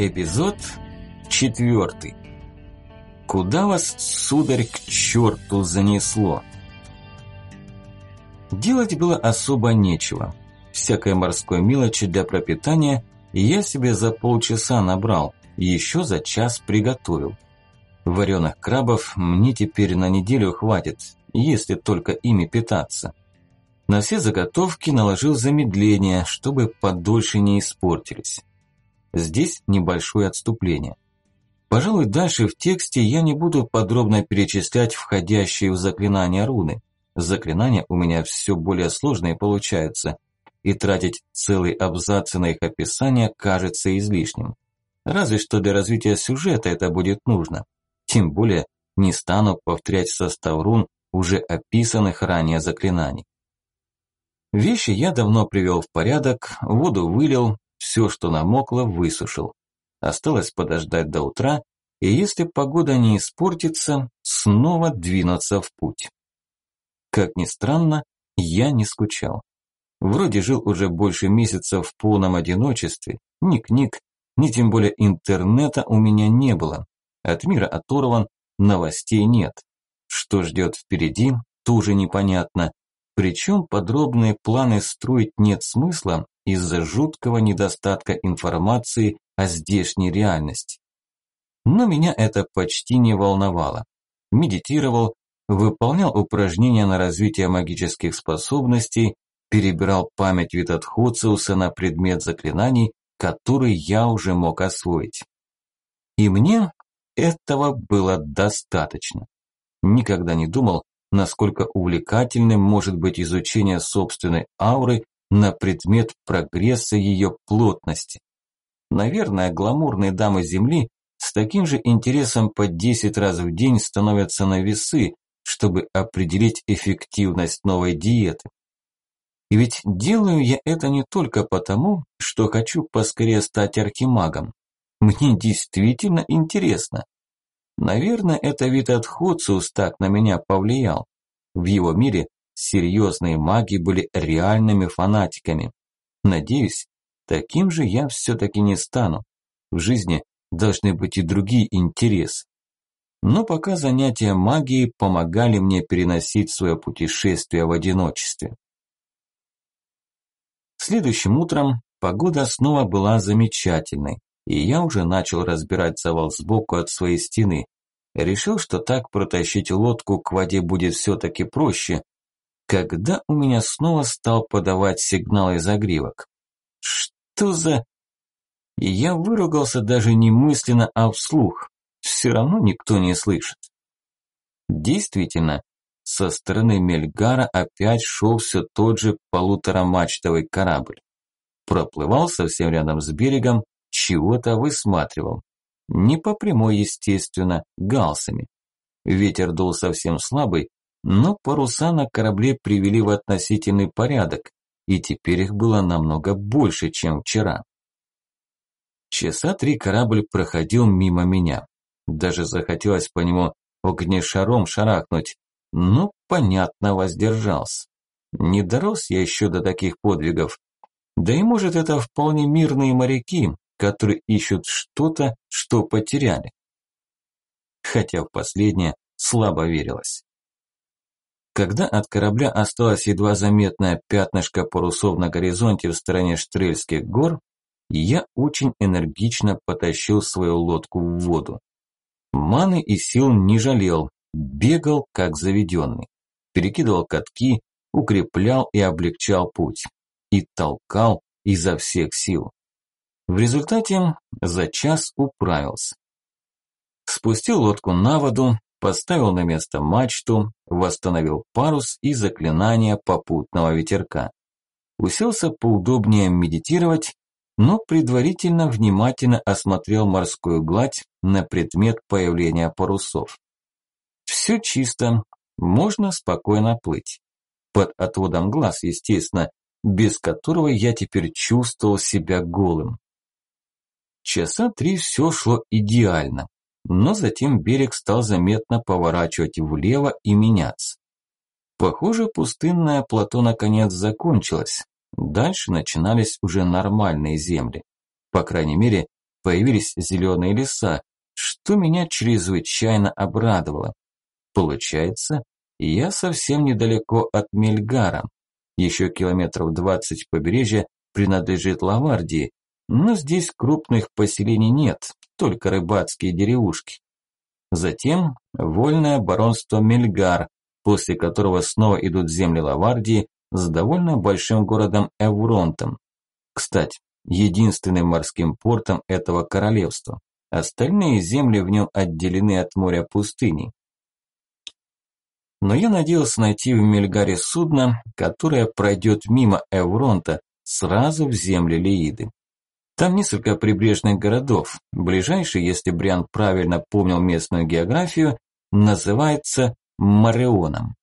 Эпизод четвертый. Куда вас, сударь, к черту занесло? Делать было особо нечего. Всякой морской мелочи для пропитания я себе за полчаса набрал, еще за час приготовил. Вареных крабов мне теперь на неделю хватит, если только ими питаться. На все заготовки наложил замедление, чтобы подольше не испортились. Здесь небольшое отступление. Пожалуй, дальше в тексте я не буду подробно перечислять входящие в заклинания руны. Заклинания у меня все более сложные получаются, и тратить целый абзац на их описание кажется излишним. Разве что для развития сюжета это будет нужно. Тем более не стану повторять состав рун уже описанных ранее заклинаний. Вещи я давно привел в порядок, воду вылил, все, что намокло, высушил. Осталось подождать до утра, и если погода не испортится, снова двинуться в путь. Как ни странно, я не скучал. Вроде жил уже больше месяца в полном одиночестве, ни книг, ни тем более интернета у меня не было. От мира оторван, новостей нет. Что ждет впереди, тоже непонятно. Причем подробные планы строить нет смысла, из-за жуткого недостатка информации о здешней реальности. Но меня это почти не волновало. Медитировал, выполнял упражнения на развитие магических способностей, перебирал память Витатхоциуса на предмет заклинаний, который я уже мог освоить. И мне этого было достаточно. Никогда не думал, насколько увлекательным может быть изучение собственной ауры на предмет прогресса ее плотности. Наверное, гламурные дамы Земли с таким же интересом по 10 раз в день становятся на весы, чтобы определить эффективность новой диеты. И ведь делаю я это не только потому, что хочу поскорее стать архимагом. Мне действительно интересно. Наверное, это вид Хоциус так на меня повлиял. В его мире серьезные маги были реальными фанатиками. Надеюсь, таким же я все-таки не стану. В жизни должны быть и другие интересы. Но пока занятия магией помогали мне переносить свое путешествие в одиночестве. Следующим утром погода снова была замечательной, и я уже начал разбирать завал сбоку от своей стены. Решил, что так протащить лодку к воде будет все-таки проще, когда у меня снова стал подавать сигналы загривок. Что за... И я выругался даже не мысленно, а вслух. Все равно никто не слышит. Действительно, со стороны Мельгара опять шел все тот же полуторамачтовый корабль. Проплывал совсем рядом с берегом, чего-то высматривал. Не по прямой, естественно, галсами. Ветер дул совсем слабый, но паруса на корабле привели в относительный порядок, и теперь их было намного больше, чем вчера. Часа три корабль проходил мимо меня. Даже захотелось по нему огнешаром шарахнуть, но, понятно, воздержался. Не дорос я еще до таких подвигов. Да и может это вполне мирные моряки, которые ищут что-то, что потеряли. Хотя в последнее слабо верилось. Когда от корабля осталось едва заметное пятнышко парусов на горизонте в стороне Штрельских гор, я очень энергично потащил свою лодку в воду. Маны и сил не жалел, бегал как заведенный. Перекидывал катки, укреплял и облегчал путь. И толкал изо всех сил. В результате за час управился. Спустил лодку на воду, поставил на место мачту, восстановил парус и заклинание попутного ветерка. Уселся поудобнее медитировать, но предварительно внимательно осмотрел морскую гладь на предмет появления парусов. Все чисто, можно спокойно плыть. Под отводом глаз, естественно, без которого я теперь чувствовал себя голым. Часа три все шло идеально но затем берег стал заметно поворачивать влево и меняться. Похоже, пустынное плато наконец закончилось. Дальше начинались уже нормальные земли. По крайней мере, появились зеленые леса, что меня чрезвычайно обрадовало. Получается, я совсем недалеко от Мельгара. Еще километров двадцать побережья принадлежит Лавардии, но здесь крупных поселений нет, только рыбацкие деревушки. Затем вольное баронство Мельгар, после которого снова идут земли Лавардии с довольно большим городом Эвронтом. Кстати, единственным морским портом этого королевства. Остальные земли в нем отделены от моря пустыней. Но я надеялся найти в Мельгаре судно, которое пройдет мимо Эвронта сразу в земли Леиды. Там несколько прибрежных городов. Ближайший, если Бриан правильно помнил местную географию, называется Мареоном.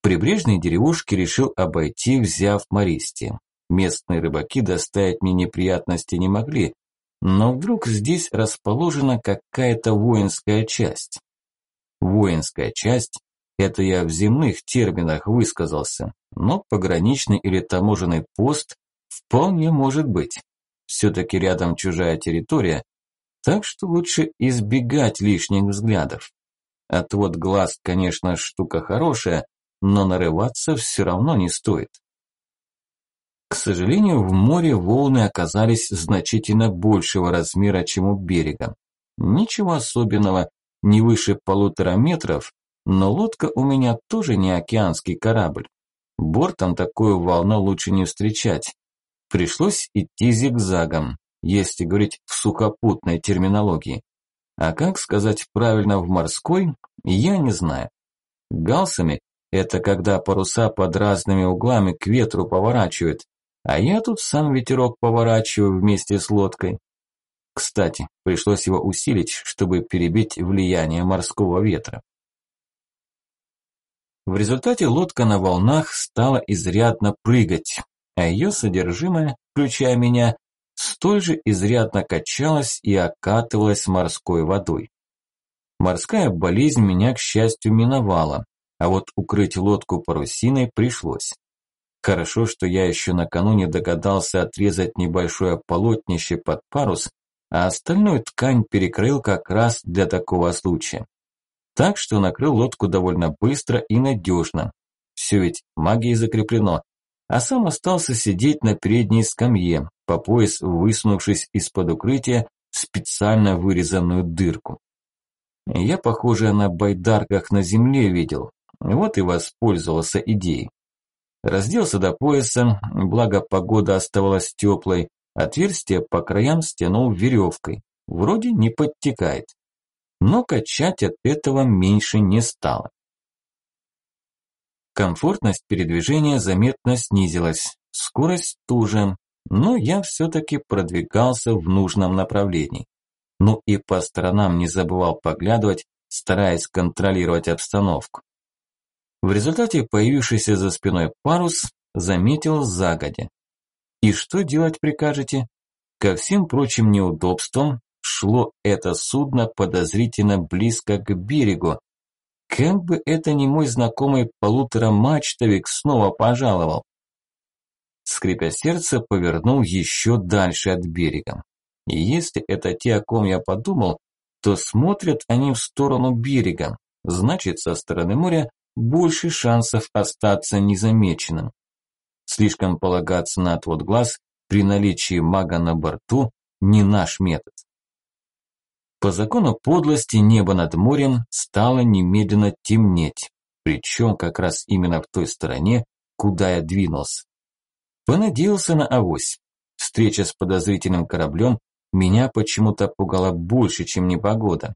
Прибрежные деревушки решил обойти, взяв Мористи. Местные рыбаки доставить мне неприятности не могли, но вдруг здесь расположена какая-то воинская часть. Воинская часть – это я в земных терминах высказался, но пограничный или таможенный пост вполне может быть. Все-таки рядом чужая территория, так что лучше избегать лишних взглядов. Отвод глаз, конечно, штука хорошая, но нарываться все равно не стоит. К сожалению, в море волны оказались значительно большего размера, чем у берега. Ничего особенного, не выше полутора метров, но лодка у меня тоже не океанский корабль. Бортом такую волну лучше не встречать. Пришлось идти зигзагом, если говорить в сухопутной терминологии. А как сказать правильно в морской, я не знаю. Галсами – это когда паруса под разными углами к ветру поворачивают, а я тут сам ветерок поворачиваю вместе с лодкой. Кстати, пришлось его усилить, чтобы перебить влияние морского ветра. В результате лодка на волнах стала изрядно прыгать, а ее содержимое, включая меня, столь же изрядно качалась и окатывалась морской водой. Морская болезнь меня, к счастью, миновала, а вот укрыть лодку парусиной пришлось. Хорошо, что я еще накануне догадался отрезать небольшое полотнище под парус, а остальную ткань перекрыл как раз для такого случая. Так что накрыл лодку довольно быстро и надежно. Все ведь магией закреплено. А сам остался сидеть на передней скамье, по пояс высунувшись из-под укрытия в специально вырезанную дырку. Я, похоже, на байдарках на земле видел, вот и воспользовался идеей. Разделся до пояса, благо погода оставалась теплой, отверстие по краям стянул веревкой. Вроде не подтекает. Но качать от этого меньше не стало. Комфортность передвижения заметно снизилась, скорость тоже, но я все-таки продвигался в нужном направлении. Ну и по сторонам не забывал поглядывать, стараясь контролировать обстановку. В результате появившийся за спиной парус заметил загодя. И что делать прикажете? Ко всем прочим неудобствам шло это судно подозрительно близко к берегу. Как бы это не мой знакомый полуторамачтовик снова пожаловал. Скрипя сердце, повернул еще дальше от берега. И если это те, о ком я подумал, то смотрят они в сторону берега, значит, со стороны моря больше шансов остаться незамеченным. Слишком полагаться на отвод глаз при наличии мага на борту не наш метод. По закону подлости небо над морем стало немедленно темнеть, причем как раз именно в той стороне, куда я двинулся. Понадеялся на авось. Встреча с подозрительным кораблем меня почему-то пугала больше, чем непогода.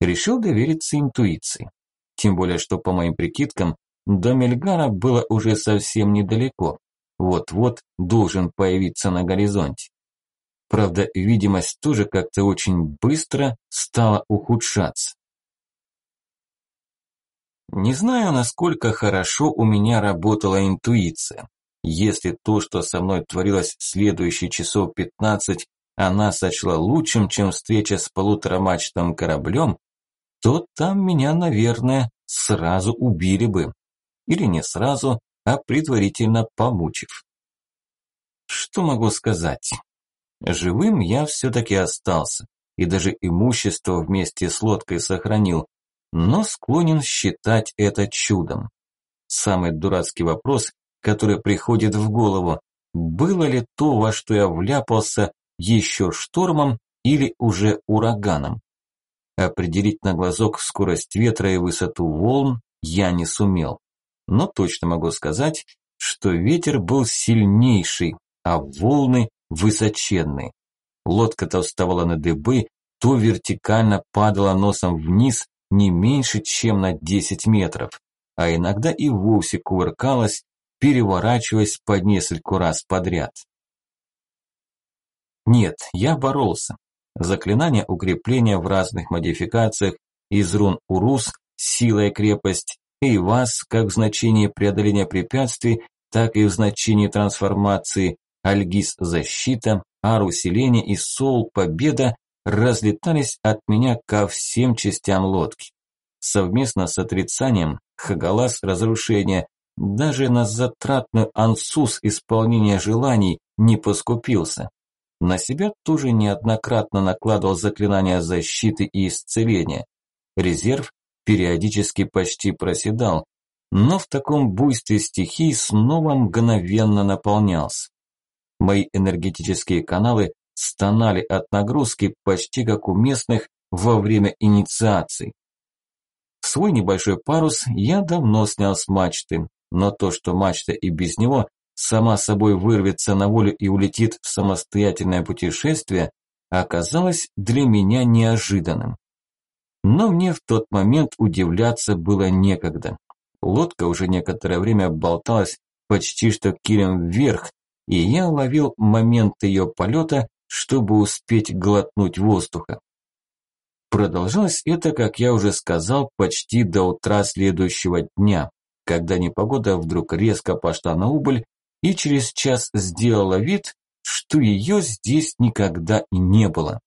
Решил довериться интуиции. Тем более, что по моим прикидкам, до Мельгара было уже совсем недалеко. Вот-вот должен появиться на горизонте. Правда, видимость тоже как-то очень быстро стала ухудшаться. Не знаю, насколько хорошо у меня работала интуиция. Если то, что со мной творилось следующие часов 15, она сочла лучшим, чем встреча с полуторамачтовым кораблем, то там меня, наверное, сразу убили бы. Или не сразу, а предварительно помучив. Что могу сказать? Живым я все-таки остался, и даже имущество вместе с лодкой сохранил, но склонен считать это чудом. Самый дурацкий вопрос, который приходит в голову, было ли то, во что я вляпался, еще штормом или уже ураганом? Определить на глазок скорость ветра и высоту волн я не сумел. Но точно могу сказать, что ветер был сильнейший, а волны высоченные. Лодка то вставала на дыбы, то вертикально падала носом вниз не меньше, чем на 10 метров, а иногда и вовсе кувыркалась, переворачиваясь по нескольку раз подряд. Нет, я боролся. Заклинания укрепления в разных модификациях из рун Урус, сила и крепость, и вас как в значении преодоления препятствий, так и в значении трансформации, Альгиз защита, Ар усиление и Сол победа разлетались от меня ко всем частям лодки. Совместно с отрицанием Хагалас разрушения даже на затратную ансус исполнения желаний не поскупился. На себя тоже неоднократно накладывал заклинания защиты и исцеления. Резерв периодически почти проседал, но в таком буйстве стихий снова мгновенно наполнялся. Мои энергетические каналы стонали от нагрузки почти как у местных во время инициации. Свой небольшой парус я давно снял с мачты, но то, что мачта и без него сама собой вырвется на волю и улетит в самостоятельное путешествие, оказалось для меня неожиданным. Но мне в тот момент удивляться было некогда. Лодка уже некоторое время болталась почти что килем вверх, и я ловил момент ее полета, чтобы успеть глотнуть воздуха. Продолжалось это, как я уже сказал, почти до утра следующего дня, когда непогода вдруг резко пошла на убыль и через час сделала вид, что ее здесь никогда и не было.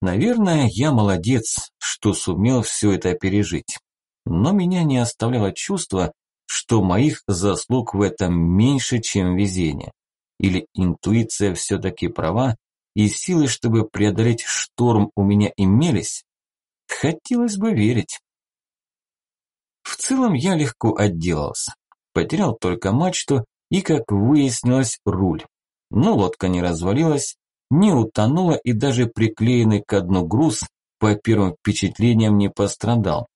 Наверное, я молодец, что сумел все это пережить. Но меня не оставляло чувство, что моих заслуг в этом меньше, чем везение. Или интуиция все-таки права, и силы, чтобы преодолеть шторм, у меня имелись? Хотелось бы верить. В целом я легко отделался. Потерял только мачту и, как выяснилось, руль. Но лодка не развалилась, не утонула и даже приклеенный к дну груз по первым впечатлениям не пострадал.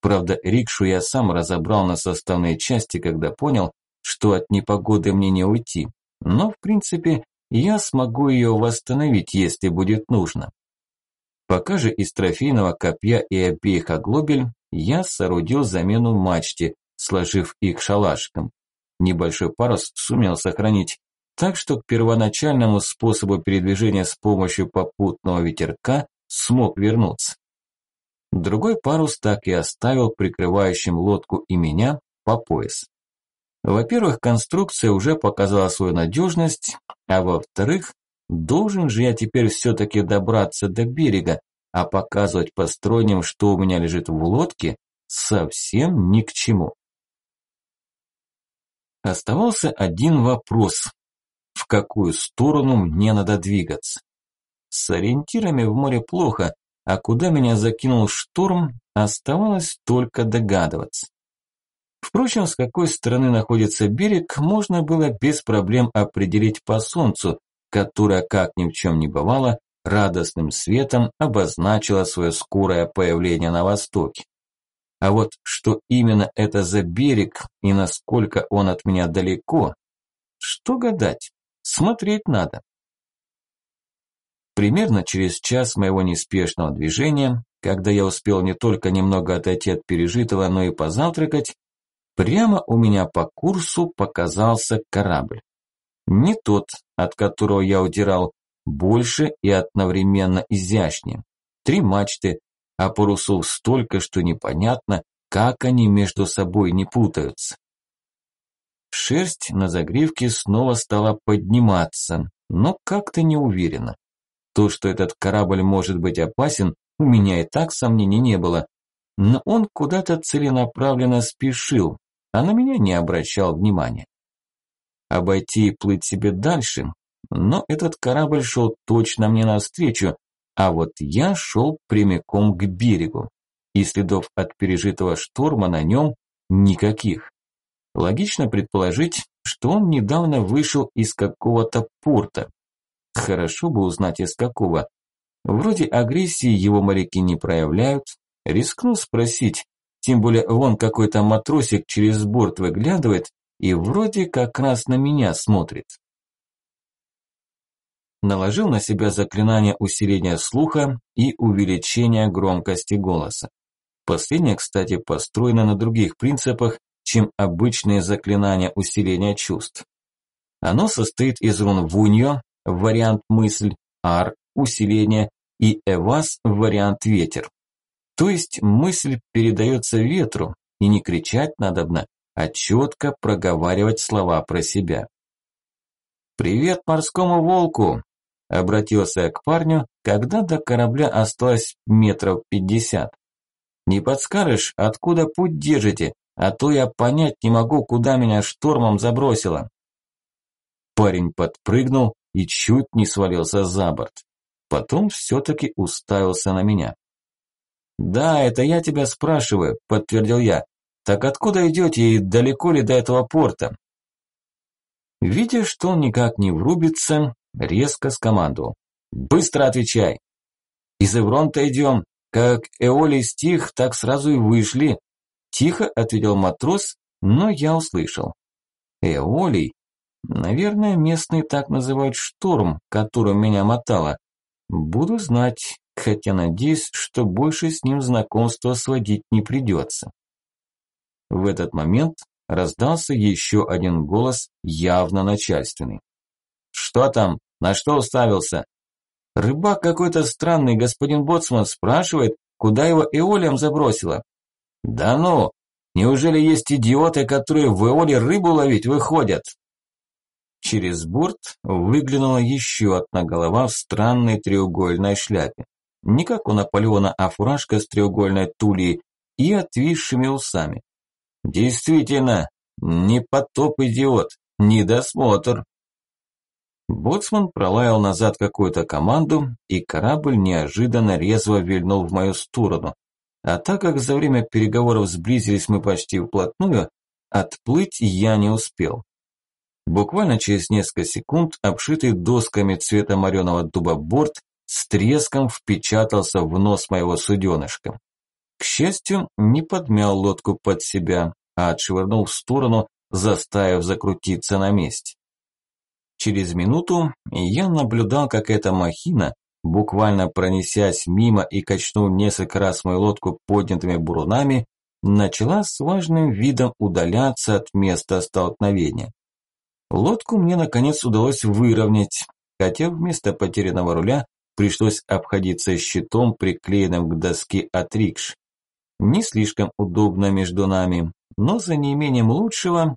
Правда, рикшу я сам разобрал на составные части, когда понял, что от непогоды мне не уйти. Но, в принципе, я смогу ее восстановить, если будет нужно. Пока же из трофейного копья и обеих оглобель я соорудил замену мачте, сложив их шалашком. Небольшой парус сумел сохранить, так что к первоначальному способу передвижения с помощью попутного ветерка смог вернуться. Другой парус так и оставил прикрывающим лодку и меня по пояс. Во-первых, конструкция уже показала свою надежность, а во-вторых, должен же я теперь все-таки добраться до берега, а показывать посторонним, что у меня лежит в лодке, совсем ни к чему. Оставался один вопрос. В какую сторону мне надо двигаться? С ориентирами в море плохо, а куда меня закинул шторм, оставалось только догадываться. Впрочем, с какой стороны находится берег, можно было без проблем определить по солнцу, которое, как ни в чем не бывало, радостным светом обозначило свое скорое появление на востоке. А вот что именно это за берег и насколько он от меня далеко, что гадать, смотреть надо. Примерно через час моего неспешного движения, когда я успел не только немного отойти от пережитого, но и позавтракать, прямо у меня по курсу показался корабль. Не тот, от которого я удирал, больше и одновременно изящнее. Три мачты, а парусов столько, что непонятно, как они между собой не путаются. Шерсть на загривке снова стала подниматься, но как-то не уверенно. То, что этот корабль может быть опасен, у меня и так сомнений не было. Но он куда-то целенаправленно спешил, а на меня не обращал внимания. Обойти и плыть себе дальше но этот корабль шел точно мне навстречу, а вот я шел прямиком к берегу, и следов от пережитого шторма на нем никаких. Логично предположить, что он недавно вышел из какого-то порта. Хорошо бы узнать из какого. Вроде агрессии его моряки не проявляют. Рискну спросить, тем более вон какой-то матросик через борт выглядывает и вроде как раз на меня смотрит. Наложил на себя заклинание усиления слуха и увеличения громкости голоса. Последнее, кстати, построено на других принципах, чем обычные заклинания усиления чувств. Оно состоит из рун Вуньо, вариант мысль, Ар, усиление и Эвас, вариант ветер. То есть мысль передается ветру, и не кричать надобно, а четко проговаривать слова про себя. «Привет морскому волку!» – обратился я к парню, когда до корабля осталось метров пятьдесят. «Не подскажешь, откуда путь держите, а то я понять не могу, куда меня штормом забросило». Парень подпрыгнул и чуть не свалился за борт. Потом все-таки уставился на меня. «Да, это я тебя спрашиваю», – подтвердил я. «Так откуда идете и далеко ли до этого порта?» Видя, что он никак не врубится, резко скомандовал. «Быстро отвечай!» «Из Эвронта идем. Как Эоли стих, так сразу и вышли». Тихо ответил матрос, но я услышал. «Эолий? Наверное, местные так называют шторм, которым меня мотало. Буду знать, хотя надеюсь, что больше с ним знакомство сводить не придется». В этот момент раздался еще один голос, явно начальственный. «Что там? На что уставился?» «Рыбак какой-то странный, господин Боцман, спрашивает, куда его Эолием забросило». «Да ну! Неужели есть идиоты, которые в Эоле рыбу ловить выходят?» Через борт выглянула еще одна голова в странной треугольной шляпе. Не как у Наполеона, а фуражка с треугольной тулей и отвисшими усами. Действительно, не потоп идиот, недосмотр. Боцман пролаял назад какую-то команду, и корабль неожиданно резво вильнул в мою сторону. А так как за время переговоров сблизились мы почти вплотную, отплыть я не успел. Буквально через несколько секунд обшитый досками цвета мореного дуба борт с треском впечатался в нос моего суденышка. К счастью, не подмял лодку под себя, а отшвырнул в сторону, заставив закрутиться на месте. Через минуту я наблюдал, как эта махина, буквально пронесясь мимо и качнув несколько раз мою лодку поднятыми бурунами, начала с важным видом удаляться от места столкновения. Лодку мне наконец удалось выровнять, хотя вместо потерянного руля пришлось обходиться щитом, приклеенным к доске от рикш. Не слишком удобно между нами, но за неимением лучшего...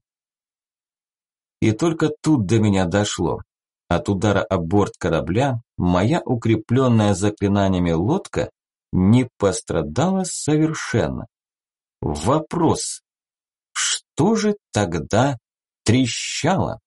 И только тут до меня дошло. От удара о борт корабля моя укрепленная заклинаниями лодка не пострадала совершенно. Вопрос, что же тогда трещало?